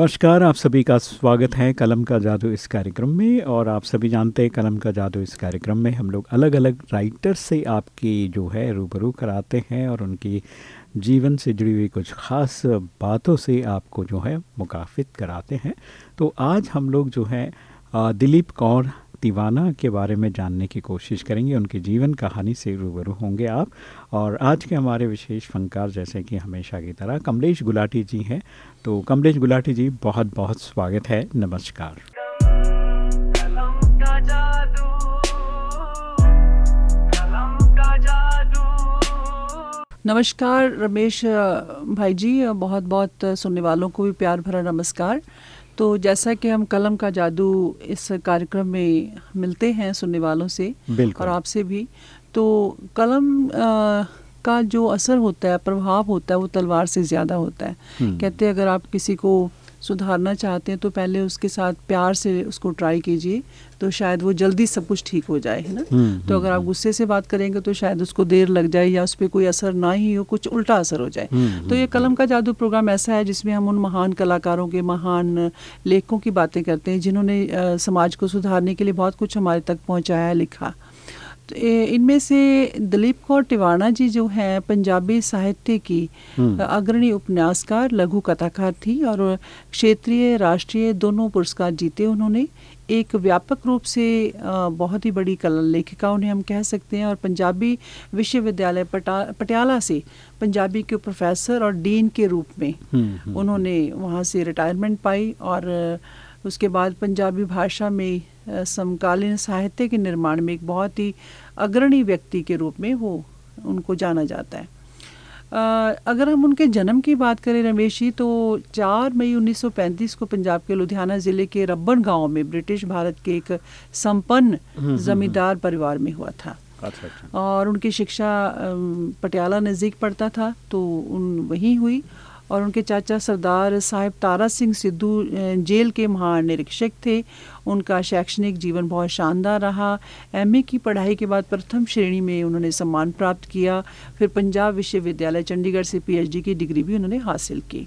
नमस्कार, आप सभी का स्वागत है कलम का जादू इस कार्यक्रम में और आप सभी जानते हैं कलम का जादू इस कार्यक्रम में हम लोग अलग अलग राइटर से आपकी जो है रूबरू कराते हैं और उनकी जीवन से जुड़ी हुई कुछ ख़ास बातों से आपको जो है मुकाफित कराते हैं। तो आज हम लोग जो है दिलीप कौर दीवाना के बारे में जानने की कोशिश करेंगे। उनके जीवन कहानी से रूबरू होंगे आप। और आज के हमारे विशेष फनकार जैसे कि हमेशा की तरह कमलेश गुलाटी जी हैं। तो कमलेश गुलाटी जी बहुत बहुत स्वागत है। नमस्कार। नमस्कार रमेश भाई जी बहुत बहुत सुनने वालों को भी प्यार भरा नमस्कार। तो जैसा कि हम कलम का जादू इस कार्यक्रम में मिलते हैं सुनने वालों से और आपसे भी तो कलम आ, का जो असर होता है प्रभाव होता है वो तलवार से ज़्यादा होता है हम्म। कहते हैं अगर आप किसी को सुधारना चाहते हैं तो पहले उसके साथ प्यार से उसको ट्राई कीजिए तो शायद वो जल्दी सब कुछ ठीक हो जाए है ना? हम्म, तो अगर आप हम्म, गुस्से से बात करेंगे तो शायद उसको देर लग जाए या उस पर कोई असर ना ही हो कुछ उल्टा असर हो जाए। हम्म, तो ये कलम का जादू प्रोग्राम ऐसा है जिसमें हम उन महान कलाकारों के महान लेखकों की बातें करते हैं जिन्होंने समाज को सुधारने के लिए बहुत कुछ हमारे तक पहुँचाया लिखा। इनमें से दिलीप कौर टिवाणा जी जो हैं पंजाबी साहित्य की हम्म। अग्रणी उपन्यासकार लघु कथाकार थी और क्षेत्रीय राष्ट्रीय दोनों पुरस्कार जीते उन्होंने एक व्यापक रूप से बहुत ही बड़ी कला लेखिका उन्हें हम कह सकते हैं और पंजाबी विश्वविद्यालय पटा पटियाला से पंजाबी के प्रोफेसर और डीन के रूप में हम्म, हम्म, उन्होंने वहाँ से रिटायरमेंट पाई और उसके बाद पंजाबी भाषा में समकालीन साहित्य के निर्माण में एक बहुत ही अग्रणी व्यक्ति के रूप में वो उनको जाना जाता है अगर हम उनके जन्म की बात करें रमेश जी तो 4 मई 1935 को पंजाब के लुधियाना ज़िले के रब्बन गाँव में ब्रिटिश भारत के एक संपन्न हम्म, हम्म, जमींदार हम्म। परिवार में हुआ था अच्छा, अच्छा। और उनकी शिक्षा पटियाला नज़दीक पड़ता था तो उन वहीं हुई और उनके चाचा सरदार साहिब तारा सिंह सिद्धू जेल के महानिरीक्षक थे। उनका शैक्षणिक जीवन बहुत शानदार रहा। एमए की पढ़ाई के बाद प्रथम श्रेणी में उन्होंने सम्मान प्राप्त किया। फिर पंजाब विश्वविद्यालय चंडीगढ़ से पीएचडी की डिग्री भी उन्होंने हासिल की।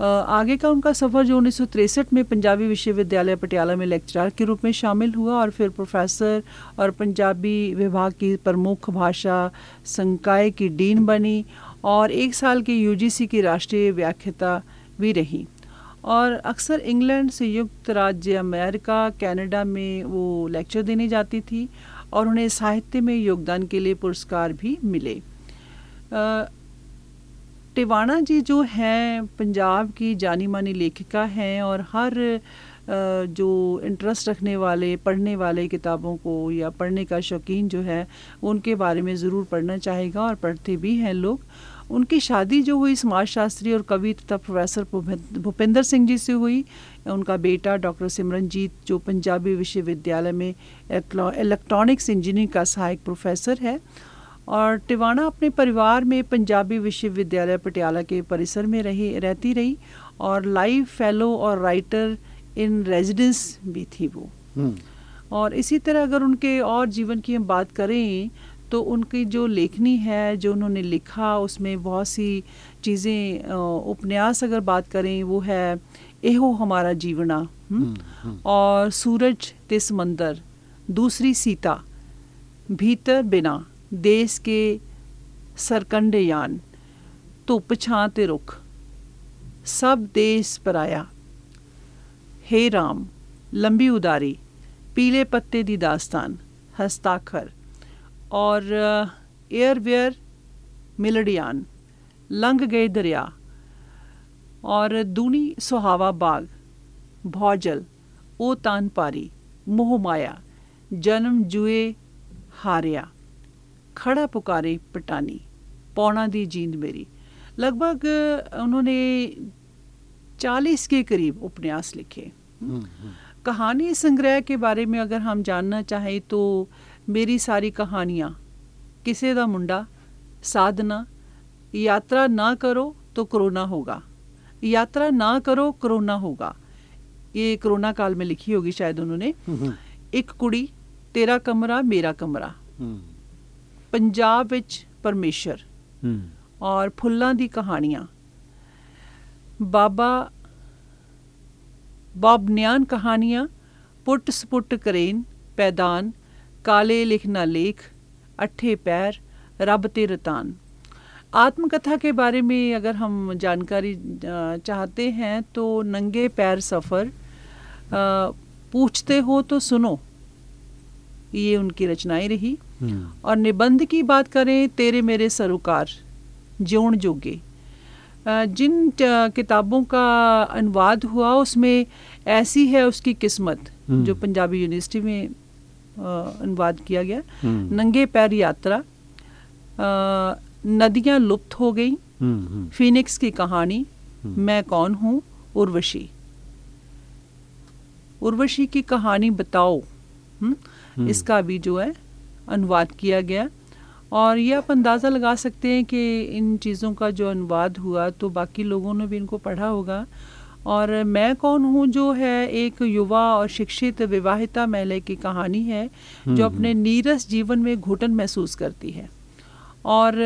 आगे का उनका सफ़र जो उन्नीस में पंजाबी विश्वविद्यालय पटियाला में लेक्चरर के रूप में शामिल हुआ और फिर प्रोफेसर और पंजाबी विभाग की प्रमुख भाषा संकाय की डीन बनी और एक साल की यूजीसी की राष्ट्रीय व्याख्याता भी रही। और अक्सर इंग्लैंड संयुक्त राज्य अमेरिका, कनाडा में वो लेक्चर देने जाती थी और उन्हें साहित्य में योगदान के लिए पुरस्कार भी मिले। टिवाणा जी जो हैं, पंजाब की जानी मानी लेखिका हैं और हर जो इंटरेस्ट रखने वाले, पढ़ने वाले किताबों को या पढ़ने का शौकीन जो है, उनके बारे में ज़रूर पढ़ना चाहेगा और पढ़ते भी हैं लोग। उनकी शादी जो हुई समाजशास्त्री और कवि तथा प्रोफेसर भूपेंद्र सिंह जी से हुई उनका बेटा डॉक्टर सिमरनजीत जो पंजाबी विश्वविद्यालय में इलेक्ट्रॉनिक्स इंजीनियरिंग का सहायक प्रोफेसर है और टिवाना अपने परिवार में पंजाबी विश्वविद्यालय पटियाला के परिसर में रही रहती रही और लाइव फेलो और राइटर इन रेजिडेंस भी थी वो हम्म। और इसी तरह अगर उनके और जीवन की हम बात करें तो उनकी जो लेखनी है जो उन्होंने लिखा उसमें बहुत सी चीज़ें उपन्यास अगर बात करें वो है एहो हमारा जीवना हम्म? हम्म, हम्म। और सूरज ते समंदर दूसरी सीता भीतर बिना देश के सरकंडे यान धुप तो पछाते रुख सब देश पर आया हे राम लंबी उदारी पीले पत्ते दी दास्तान हस्ताक्षर और एयरवेयर मिलडियान लंग गए दरिया और दूनी सुहावा बाग भौजल ओ तान पारी मोह माया जन्म जुए हारिया खड़ा पुकारे पटानी पौना दी जींद मेरी लगभग उन्होंने चालीस के करीब उपन्यास लिखे हम्म, हम्म। कहानी संग्रह के बारे में अगर हम जानना चाहें तो ਮੇਰੀ ਸਾਰੀ ਕਹਾਣੀਆਂ। ਕਿਸੇ ਦਾ ਮੁੰਡਾ ਸਾਧਨਾ ਯਾਤਰਾ ਨਾ ਕਰੋ तो कोरोना होगा यात्रा ना करो कोरोना होगा ये कोरोना काल में लिखी होगी शायद उन्होंने ਇੱਕ ਕੁੜੀ ਤੇਰਾ ਕਮਰਾ ਮੇਰਾ ਕਮਰਾ। ਪੰਜਾਬ ਵਿੱਚ ਪਰਮੇਸ਼ਰ। ਔਰ ਫੁੱਲਾਂ ਦੀ ਕਹਾਣੀਆਂ। ਬਾਬਾ ਬਾਬ ਨਿਆਨ ਕਹਾਣੀਆਂ ਪੁੱਟ ਸਪੁੱਟ ਕਰੇਨ ਪੈਦਾਨ। काले लिखना लेख अट्ठे पैर रब ते रतान आत्मकथा के बारे में अगर हम जानकारी चाहते हैं तो नंगे पैर सफ़र पूछते हो तो सुनो ये उनकी रचनाएँ रही हम्म। और निबंध की बात करें तेरे मेरे सरोकार जोण जोगे जिन किताबों का अनुवाद हुआ उसमें ऐसी है उसकी किस्मत हम्म। जो पंजाबी यूनिवर्सिटी में अनुवाद किया गया। हम्म। नंगे पैर यात्रा नदियाँ लुप्त हो गई। फिनिक्स की कहानी मैं कौन हूँ? उर्वशी। उर्वशी की कहानी बताओ। हम्म। इसका भी जो है अनुवाद किया गया। और ये आप अंदाज़ा लगा सकते हैं कि इन चीज़ों का जो अनुवाद हुआ तो बाकी लोगों ने भी इनको पढ़ा होगा। और मैं कौन हूँ जो है एक युवा और शिक्षित विवाहिता महिला की कहानी है जो हम्म, अपने। नीरस जीवन में घुटन महसूस करती है। और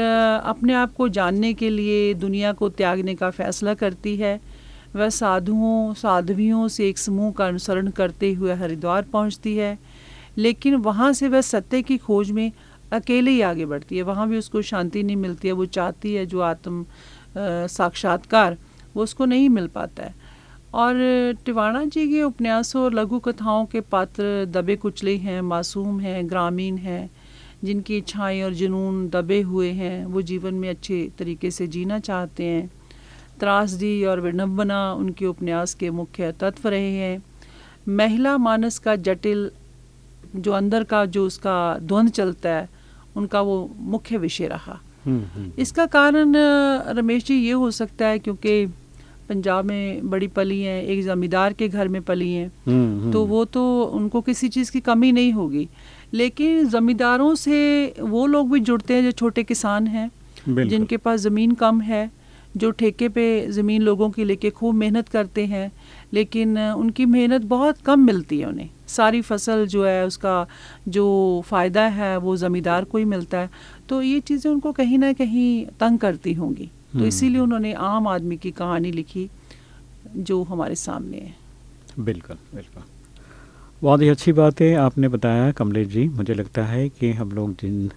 अपने आप को जानने के लिए दुनिया को त्यागने का फैसला करती है। वह साधुओं साध्वियों से एक समूह का अनुसरण करते हुए हरिद्वार पहुँचती है। लेकिन वहाँ से वह सत्य की खोज में अकेले ही आगे बढ़ती है। वहाँ भी उसको शांति नहीं मिलती है वो चाहती है जो आत्म साक्षात्कार वो उसको नहीं मिल पाता है। और टिवाणा जी के उपन्यासों और लघु कथाओं के पात्र दबे कुचले हैं मासूम हैं ग्रामीण हैं जिनकी इच्छाएँ और जुनून दबे हुए हैं वो जीवन में अच्छे तरीके से जीना चाहते हैं। त्रासदी और विडम्बना उनके उपन्यास के मुख्य तत्व रहे हैं। महिला मानस का जटिल जो अंदर का जो उसका द्वंद चलता है उनका वो मुख्य विषय रहा। हम्म, हम्म। इसका कारण रमेश जी ये हो सकता है क्योंकि पंजाब में बड़ी पली हैं एक ज़मींदार के घर में पली हैं हम्म, तो वो तो उनको किसी चीज़ की कमी नहीं होगी। लेकिन ज़मींदारों से वो लोग भी जुड़ते हैं जो छोटे किसान हैं जिनके पास ज़मीन कम है जो ठेके पे ज़मीन लोगों की लेके खूब मेहनत करते हैं लेकिन उनकी मेहनत बहुत कम मिलती है उन्हें। सारी फ़सल जो है उसका जो फ़ायदा है वो ज़मींदार को ही मिलता है। तो ये चीज़ें उनको कहीं ना कहीं तंग करती होंगी। तो हम्म। इसीलिए उन्होंने आम आदमी की कहानी लिखी जो हमारे सामने है। बिल्कुल बिल्कुल। बहुत ही अच्छी बात है आपने बताया कमलेश जी। मुझे लगता है कि हम लोग जिन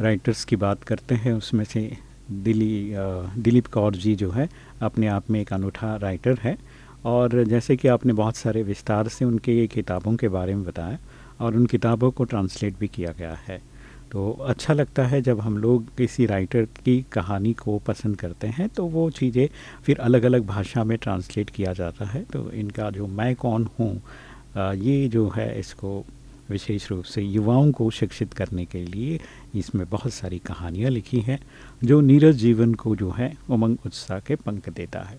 राइटर्स की बात करते हैं उसमें से दिली दिलीप कौर जी जो है अपने आप में एक अनूठा राइटर है। और जैसे कि आपने बहुत सारे विस्तार से उनके किताबों के बारे में बताया और उन किताबों को ट्रांसलेट भी किया गया है। तो अच्छा लगता है जब हम लोग किसी राइटर की कहानी को पसंद करते हैं तो वो चीज़ें फिर अलग अलग भाषा में ट्रांसलेट किया जाता है। तो इनका जो मैं कौन हूँ ये जो है इसको विशेष रूप से युवाओं को शिक्षित करने के लिए इसमें बहुत सारी कहानियाँ लिखी हैं, जो नीरज जीवन को जो है उमंग उत्साह के पंख देता है।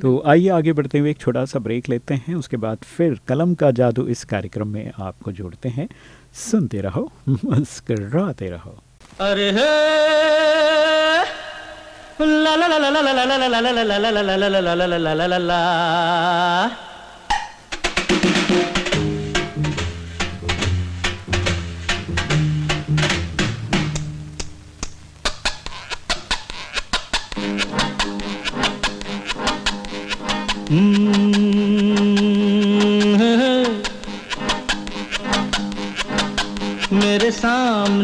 तो आइए आगे बढ़ते हुए एक छोटा सा ब्रेक लेते हैं, उसके बाद फिर कलम का जादू इस कार्यक्रम में आपको जोड़ते हैं। सुनते रहो मुस्कराते रहो अरे ला ला ला ला ला ला ला ला ला ला ला ला ला ला ला ला ला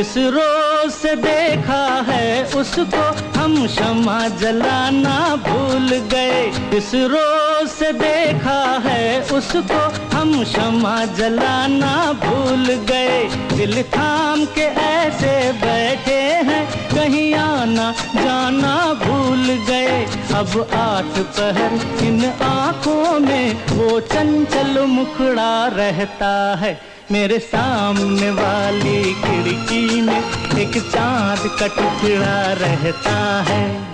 जिस रोज से देखा है उसको हम क्षमा जलाना भूल गए। जिस रोज से देखा है उसको हम क्षमा जलाना भूल गए। दिल थाम के ऐसे बैठे हैं, कहीं आना जाना भूल गए। अब आठ पहर इन आँखों में वो चंचल मुखड़ा रहता है। मेरे सामने वाली खिड़की में एक चाँद का टुकड़ा रहता है।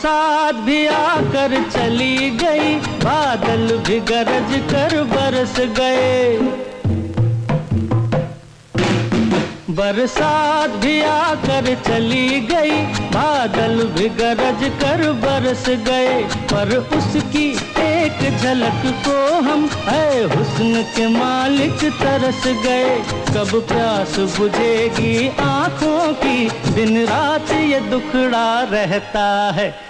बरसात भी आकर चली गई, बादल भी गरज कर बरस गए। बरसात भी आकर चली गई, बादल भी गरज कर बरस गए। पर उसकी एक झलक को हम है हुस्न के मालिक तरस गए। कब प्यास बुझेगी आँखों की, दिन रात ये दुखड़ा रहता है।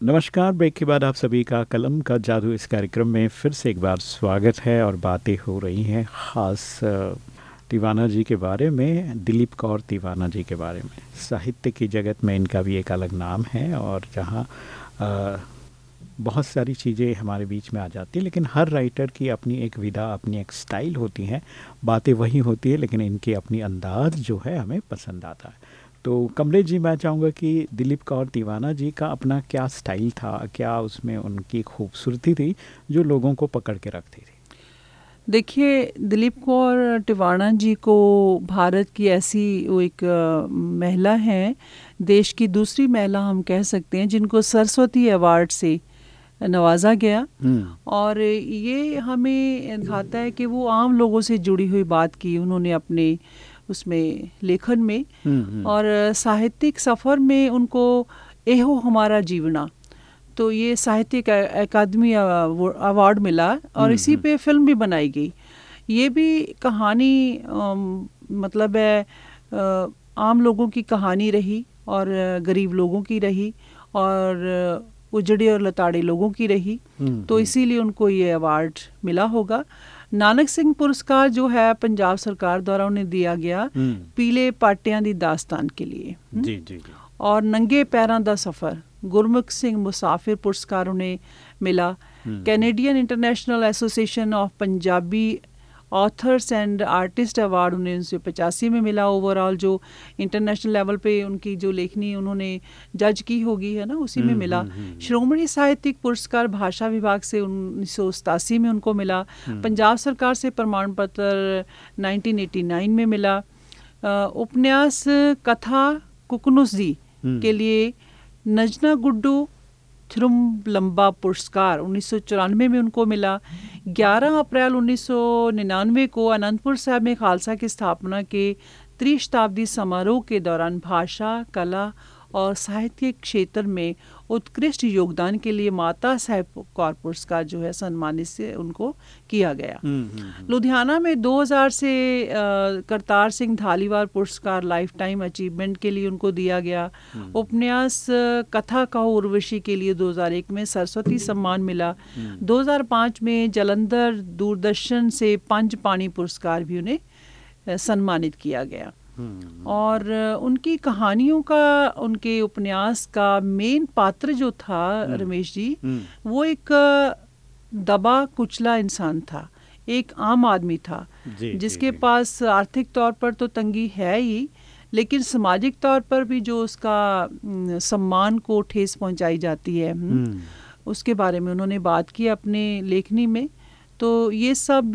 नमस्कार, ब्रेक के बाद आप सभी का कलम का जादू इस कार्यक्रम में फिर से एक बार स्वागत है और बातें हो रही हैं ख़ास दीवाना जी के बारे में, दिलीप कौर दीवाना जी के बारे में। साहित्य की जगत में इनका भी एक अलग नाम है और जहाँ बहुत सारी चीज़ें हमारे बीच में आ जाती हैं, लेकिन हर राइटर की अपनी एक विधा, अपनी एक स्टाइल होती है। बातें वही होती है, लेकिन इनकी अपनी अंदाज जो है हमें पसंद आता है। तो कमलेश जी मैं चाहूँगा कि दिलीप कौर दीवाना जी का अपना क्या स्टाइल था क्या उसमें उनकी खूबसूरती थी जो लोगों को पकड़ के रखती थी देखिए दिलीप कौर टिवाणा जी को भारत की ऐसी वो एक महिला हैं देश की दूसरी महिला हम कह सकते हैं जिनको सरस्वती अवार्ड से नवाजा गया हम्म। और ये हमें दिखाता है कि वो आम लोगों से जुड़ी हुई बात की उन्होंने अपने उसमें लेखन में हम्म, हम्म। और साहित्यिक सफ़र में उनको एहो हमारा जीवना। तो ये साहित्यिक अकादमी अवार्ड मिला और हम्म, इसी पे फ़िल्म भी बनाई गई। ये भी कहानी आ, मतलब है आम लोगों की कहानी रही और गरीब लोगों की रही और उजड़े और लताड़े लोगों की रही। तो इसीलिए उनको ये अवार्ड मिला होगा। ਨਾਨਕ ਸਿੰਘ ਪੁਰਸਕਾਰ ਜੋ ਹੈ ਪੰਜਾਬ ਸਰਕਾਰ ਦੁਆਰਾ ਉਹਨੇ ਦਿਆ ਗਿਆ ਪੀਲੇ ਪਾਟਿਆਂ ਦੀ ਦਾਸਤਾਨ ਕੇ ਲਈ ਜੀ ਜੀ और नंगे पैरों का सफ़र गुरमुख सिंह मुसाफिर पुरस्कार उन्हें मिला Canadian International Association of Punjabi authors and artist award उन्हें उन्नीस सौ पचासी में मिला ओवरऑल जो इंटरनेशनल लेवल पे उनकी जो लेखनी उन्होंने जज की होगी है ना? उसी में हम्म, मिला। हम्म, हम्म, श्रोमणी साहित्यिक पुरस्कार भाषा विभाग से उन्नीस सौ सतासी में उनको मिला। पंजाब सरकार से प्रमाण पत्र 1989 में मिला। उपन्यास कथा कुकनुस जी के लिए नजना गुड्डू थ्रुम लंबा पुरस्कार उन्नीस सौ चौरानवे में उनको मिला। 11 अप्रैल 1999 को अनंतपुर साहब में खालसा की स्थापना के त्रिशताब्दी समारोह के दौरान भाषा, कला और साहित्य क्षेत्र में उत्कृष्ट योगदान के लिए माता साहेब कौर पुरस्कार जो है सम्मानित से उनको किया गया। हम्म, हम्म, हम्म। लुधियाना में 2000 से करतार सिंह धालीवार पुरस्कार लाइफ टाइम अचीवमेंट के लिए उनको दिया गया। उपन्यास कथा का उर्वशी के लिए 2001 में सरस्वती सम्मान मिला। 2005 में जलंधर दूरदर्शन से पंच पानी पुरस्कार भी उन्हें सम्मानित किया गया। और उनकी कहानियों का उनके उपन्यास का मेन पात्र जो था हम्म। रमेश जी हम्म। वो एक दबा कुचला इंसान था एक आम आदमी था जी, जिसके जी, पास आर्थिक तौर पर तो तंगी है ही लेकिन सामाजिक तौर पर भी जो उसका सम्मान को ठेस पहुंचाई जाती है उसके बारे में उन्होंने बात की अपने लेखनी में तो ये सब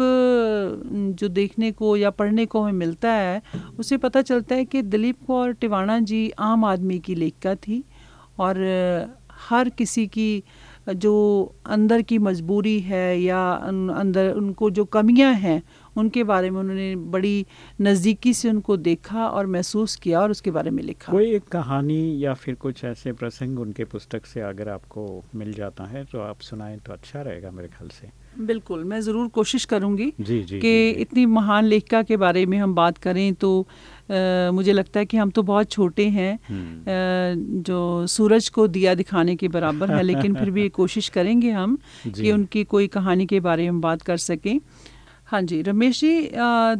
जो देखने को या पढ़ने को हमें मिलता है, उसे पता चलता है कि दिलीप कौर टिवाणा जी आम आदमी की लेखिका थी और हर किसी की, जो अंदर की मजबूरी है या अंदर उनको जो कमियाँ हैं उनके बारे में उन्होंने बड़ी नज़दीकी से उनको देखा और महसूस किया और उसके बारे में लिखा। कोई एक कहानी या फिर कुछ ऐसे प्रसंग उनके पुस्तक से अगर आपको मिल जाता है तो आप सुनाएँ तो अच्छा रहेगा मेरे ख्याल से। बिल्कुल मैं ज़रूर कोशिश करूँगी कि इतनी महान लेखिका के बारे में हम बात करें तो आ, मुझे लगता है कि हम तो बहुत छोटे हैं हम्म। जो सूरज को दिया दिखाने के बराबर है लेकिन फिर भी कोशिश करेंगे हम कि उनकी कोई कहानी के बारे में बात कर सकें। हाँ जी, रमेश जी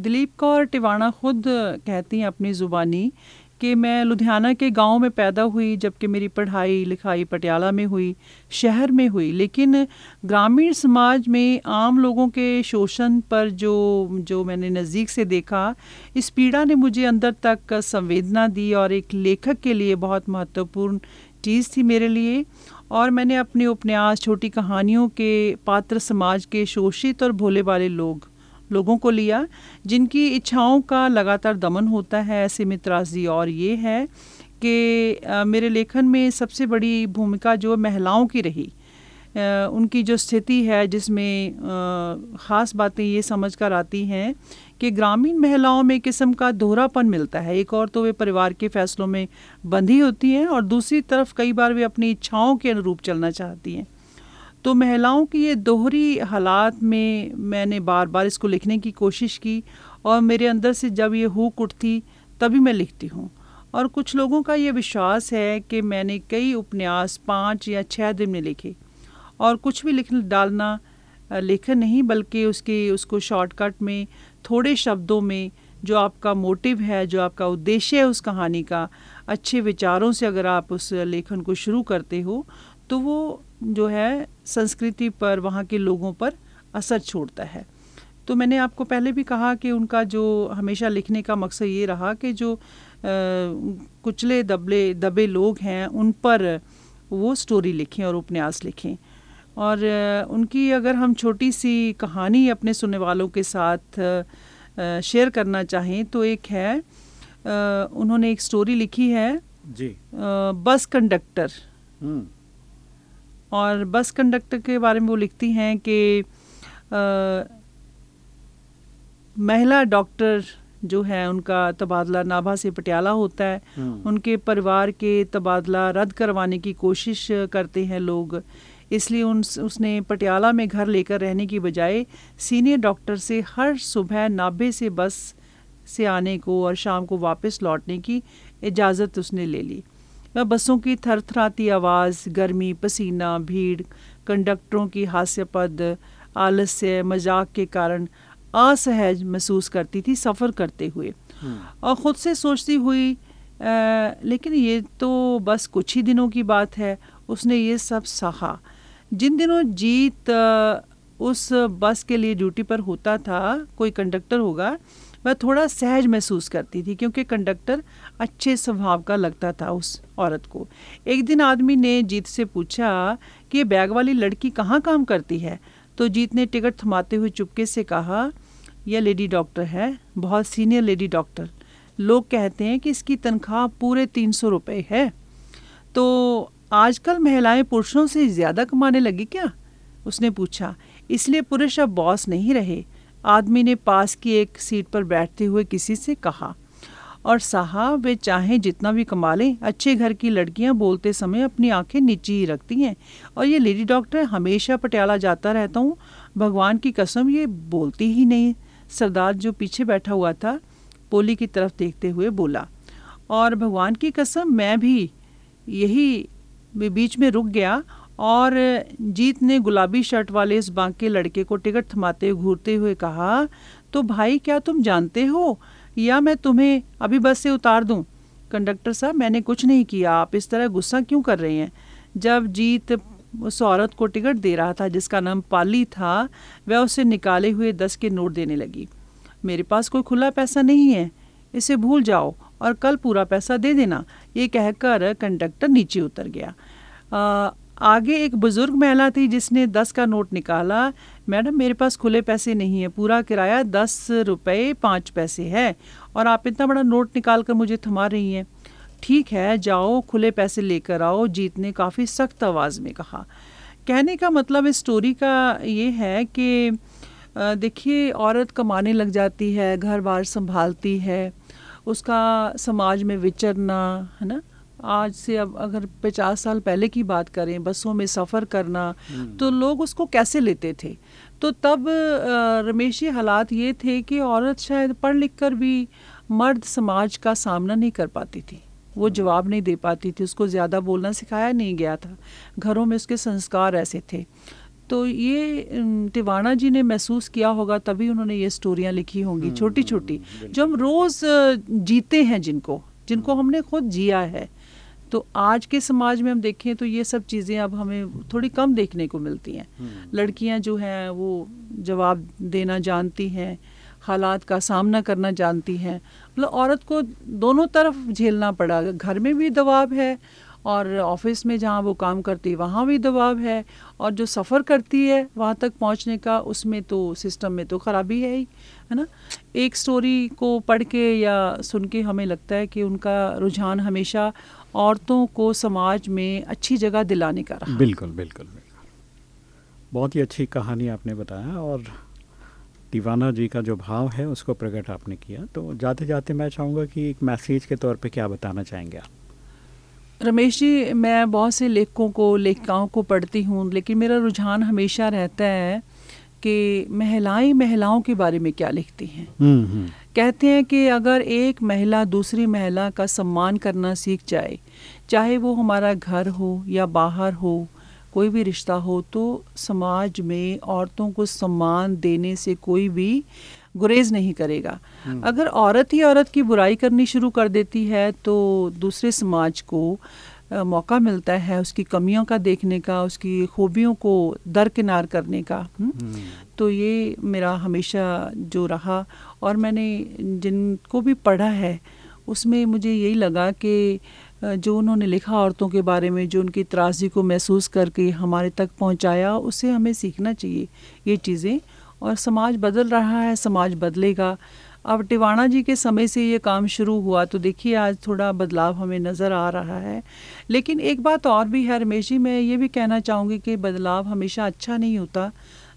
दिलीप कौर टिवाणा खुद कहती हैं अपनी ज़ुबानी कि मैं लुधियाना के गाँव में पैदा हुई, जबकि मेरी पढ़ाई लिखाई पटियाला में हुई, शहर में हुई। लेकिन ग्रामीण समाज में आम लोगों के शोषण पर जो जो मैंने नज़दीक से देखा, इस पीड़ा ने मुझे अंदर तक संवेदना दी और एक लेखक के लिए बहुत महत्वपूर्ण चीज़ थी मेरे लिए। और मैंने अपने उपन्यास, छोटी कहानियों के पात्र समाज के शोषित और भोले वाले लोग लोगों को लिया जिनकी इच्छाओं का लगातार दमन होता है ऐसे में त्रासदी और ये है कि मेरे लेखन में सबसे बड़ी भूमिका जो महिलाओं की रही आ, उनकी जो स्थिति है जिसमें ख़ास बातें ये समझ कर आती हैं कि ग्रामीण महिलाओं में किस्म का दोहरापन मिलता है। एक और तो वे परिवार के फैसलों में बंधी होती हैं और दूसरी तरफ़ कई बार वे अपनी इच्छाओं के अनुरूप चलना चाहती हैं। तो महिलाओं की ये दोहरी हालात में मैंने बार बार इसको लिखने की कोशिश की और मेरे अंदर से जब ये हुक उठती, तभी मैं लिखती हूँ। और कुछ लोगों का ये विश्वास है कि मैंने कई उपन्यास पाँच या छः दिन में लिखे और कुछ भी लिख डालना लेखन नहीं बल्कि उसके, उसको शॉर्टकट में, थोड़े शब्दों में जो आपका मोटिव है, जो आपका उद्देश्य है उस कहानी का, अच्छे विचारों से अगर आप उस लेखन को शुरू करते हो तो वो जो है संस्कृति पर वहाँ के लोगों पर असर छोड़ता है। तो मैंने आपको पहले भी कहा कि उनका जो हमेशा लिखने का मकसद ये रहा कि जो आ, कुचले दबले दबे लोग हैं उन पर वो स्टोरी लिखें और उपन्यास लिखें। और उनकी अगर हम छोटी सी कहानी अपने सुनने वालों के साथ शेयर करना चाहें तो एक है उन्होंने एक स्टोरी लिखी है जी। Bus conductor. हम्म। और बस कंडक्टर के बारे में वो लिखती हैं कि महिला डॉक्टर जो है उनका तबादला नाभा से पटियाला होता है। हम्म। उनके परिवार के तबादला रद्द करवाने की कोशिश करते हैं लोग। इसलिए उन उसने पटियाला में घर लेकर रहने की बजाय सीनियर डॉक्टर से हर सुबह नाभे से बस से आने को और शाम को वापस लौटने की इजाज़त उसने ले ली। बसों की थरथराती आवाज़ गर्मी पसीना भीड़ कंडक्टरों की हास्यपद आलस्य मज़ाक के कारण असहज महसूस करती थी सफ़र करते हुए हम्म। और ख़ुद से सोचती हुई आ, लेकिन ये तो बस कुछ ही दिनों की बात है उसने ये सब सहा जिन दिनों जीत उस बस के लिए ड्यूटी पर होता था कोई कंडक्टर होगा वह थोड़ा सहज महसूस करती थी क्योंकि कंडक्टर अच्छे स्वभाव का लगता था उस औरत को। एक दिन आदमी ने जीत से पूछा कि ये बैग वाली लड़की कहाँ काम करती है? तो जीत ने टिकट थमाते हुए चुपके से कहा, यह लेडी डॉक्टर है, बहुत सीनियर लेडी डॉक्टर। लोग कहते हैं कि इसकी तनख्वाह पूरे तीन सौ रुपये है। तो आजकल महिलाएँ पुरुषों से ज़्यादा कमाने लगी क्या? उसने पूछा, इसलिए पुरुष अब बॉस नहीं रहे। आदमी ने पास की एक सीट पर बैठते हुए किसी से कहा, और साहब, वे चाहें जितना भी कमा लें, अच्छे घर की लड़कियाँ बोलते समय अपनी आँखें नीची ही रखती हैं। और ये लेडी डॉक्टर, हमेशा पटियाला जाता रहता हूँ। भगवान की कसम, ये बोलती ही नहीं सरदार जो पीछे बैठा हुआ था पोली की तरफ़ देखते हुए बोला, और भगवान की कसम, मैं भी यही बीच में रुक गया और जीत ने गुलाबी शर्ट वाले इस बांके लड़के को टिकट थमाते घूरते हुए कहा तो भाई क्या तुम जानते हो? या मैं तुम्हें अभी बस से उतार दूँ? कंडक्टर साहब मैंने कुछ नहीं किया। आप इस तरह गुस्सा क्यों कर रहे हैं? जब जीत उस औरत को टिकट दे रहा था जिसका नाम पाली था वह उसे निकाले हुए दस के नोट देने लगी। मेरे पास कोई खुला पैसा नहीं है। इसे भूल जाओ और कल पूरा पैसा दे देना। ये कहकर कंडक्टर नीचे उतर गया। आ, आगे एक बुज़ुर्ग महिला थी जिसने दस का नोट निकाला, मैडम, मेरे पास खुले पैसे नहीं है, पूरा किराया दस रुपये पाँच पैसे है और आप इतना बड़ा नोट निकाल कर मुझे थमा रही हैं। ठीक है, जाओ, खुले पैसे लेकर आओ, जीत ने काफ़ी सख्त आवाज़ में कहा। कहने का मतलब इस स्टोरी का ये है कि देखिए, औरत कमाने लग जाती है घर बार संभालती है, उसका समाज में विचरना, है ना? आज से अब अगर पचास साल पहले की बात करें बसों में सफ़र करना हम्म। तो लोग उसको कैसे लेते थे? तो तब रमेश जी हालात ये थे कि औरत शायद पढ़ लिख कर भी मर्द समाज का सामना नहीं कर पाती थी। वो जवाब नहीं दे पाती थी उसको ज़्यादा बोलना सिखाया नहीं गया था। घरों में उसके संस्कार ऐसे थे। तो ये टिवाना जी ने महसूस किया होगा तभी उन्होंने ये स्टोरियाँ लिखी होंगी हम्म, छोटी छोटी जो हम रोज़ जीते हैं जिनको। जिनको हमने खुद जिया है। तो आज के समाज में हम देखें तो ये सब चीज़ें अब हमें थोड़ी कम देखने को मिलती हैं। हम्म। लड़कियाँ जो हैं वो जवाब देना जानती हैं हालात का सामना करना जानती हैं। मतलब औरत को दोनों तरफ़ झेलना पड़ा। घर में भी दबाव है और ऑफ़िस में जहाँ वो काम करती है, वहाँ भी दबाव है और जो सफ़र करती है, वहाँ तक पहुँचने का उसमें तो सिस्टम में तो ख़राबी है ही, है ना? एक स्टोरी को पढ़ के या सुन के हमें लगता है कि उनका रुझान हमेशा औरतों को समाज में अच्छी जगह दिलाने का रहा। बिल्कुल बिल्कुल बिल्कुल। बहुत ही अच्छी कहानी आपने बताया और दीवाना जी का जो भाव है, उसको प्रकट आपने किया। तो जाते जाते मैं चाहूँगा कि एक मैसेज के तौर पे क्या बताना चाहेंगे आप? रमेश जी मैं बहुत से लेखकों को लेखिकाओं को पढ़ती हूँ लेकिन मेरा रुझान हमेशा रहता है कि महिलाएँ महिलाओं के बारे में क्या लिखती हैं हम्म, हम्म। कहते हैं कि अगर एक महिला दूसरी महिला का सम्मान करना सीख जाए चाहे वो हमारा घर हो या बाहर हो कोई भी रिश्ता हो तो समाज में औरतों को सम्मान देने से कोई भी गुरेज नहीं करेगा हम्म। अगर औरत ही औरत की बुराई करनी शुरू कर देती है तो दूसरे समाज को आ, मौका मिलता है उसकी कमियों का देखने का उसकी खूबियों को दरकिनार करने का हम्म। हम्म। तो ये मेरा हमेशा जो रहा और मैंने जिनको भी पढ़ा है उसमें मुझे यही लगा कि जो उन्होंने लिखा औरतों के बारे में जो उनकी त्रासदी को महसूस करके हमारे तक पहुँचाया उससे हमें सीखना चाहिए ये चीज़ें और समाज बदल रहा है समाज बदलेगा। अब टिवाणा जी के समय से ये काम शुरू हुआ तो देखिए आज थोड़ा बदलाव हमें नज़र आ रहा है। लेकिन एक बात और भी है रमेश जी मैं ये भी कहना चाहूँगी कि बदलाव हमेशा अच्छा नहीं होता।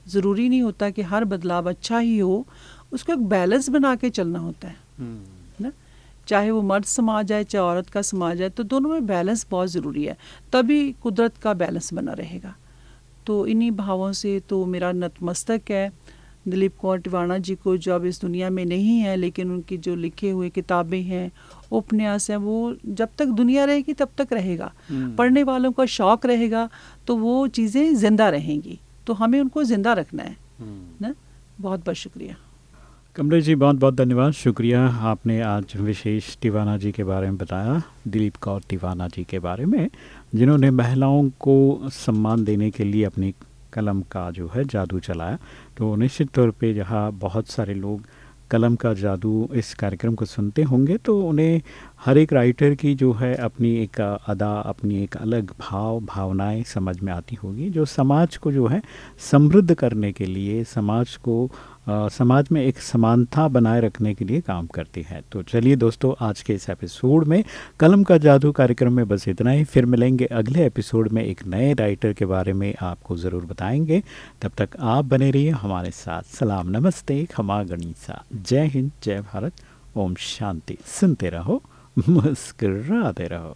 ज़रूरी नहीं होता कि हर बदलाव अच्छा ही हो उसको एक बैलेंस बना के चलना होता है। हम्म। ना? चाहे वो मर्द समाज है चाहे औरत का समाज है तो दोनों में बैलेंस बहुत ज़रूरी है। तभी कुदरत का बैलेंस बना रहेगा। तो इन्हीं भावों से तो मेरा नतमस्तक है। दिलीप कौर टिवाणा जी को जो अब इस दुनिया में नहीं है लेकिन उनकी जो लिखे हुए किताबें हैं उपन्यास हैं वो जब तक दुनिया रहेगी तब तक रहेगा। हम्म। पढ़ने वालों का शौक रहेगा तो वो चीज़ें ज़िंदा रहेंगी। तो हमें उनको ज़िंदा रखना है हम्म। ना? बहुत बहुत शुक्रिया। कमलेश जी बहुत बहुत धन्यवाद। शुक्रिया आपने आज विशेष टिवाना जी के बारे में बताया दिलीप कौर टिवाना जी के बारे में जिन्होंने महिलाओं को सम्मान देने के लिए अपनी कलम का जो है जादू चलाया। तो निश्चित तौर पे जहाँ बहुत सारे लोग कलम का जादू इस कार्यक्रम को सुनते होंगे तो उन्हें हर एक राइटर की जो है अपनी एक अदा, अपनी एक अलग भाव, भावनाएँ समझ में आती होगी, जो समाज को जो है समृद्ध करने के लिए, समाज को समाज में एक समानता बनाए रखने के लिए काम करती है। तो चलिए दोस्तों, आज के इस एपिसोड में कलम का जादू कार्यक्रम में बस इतना ही। फिर मिलेंगे अगले एपिसोड में एक नए राइटर के बारे में आपको ज़रूर बताएँगे। तब तक आप बने रहिए हमारे साथ। सलाम, नमस्ते, खमा गणिसा। जय हिंद, जय भारत। ओम शांति। सुनते रहो, मुस्कराते रहो।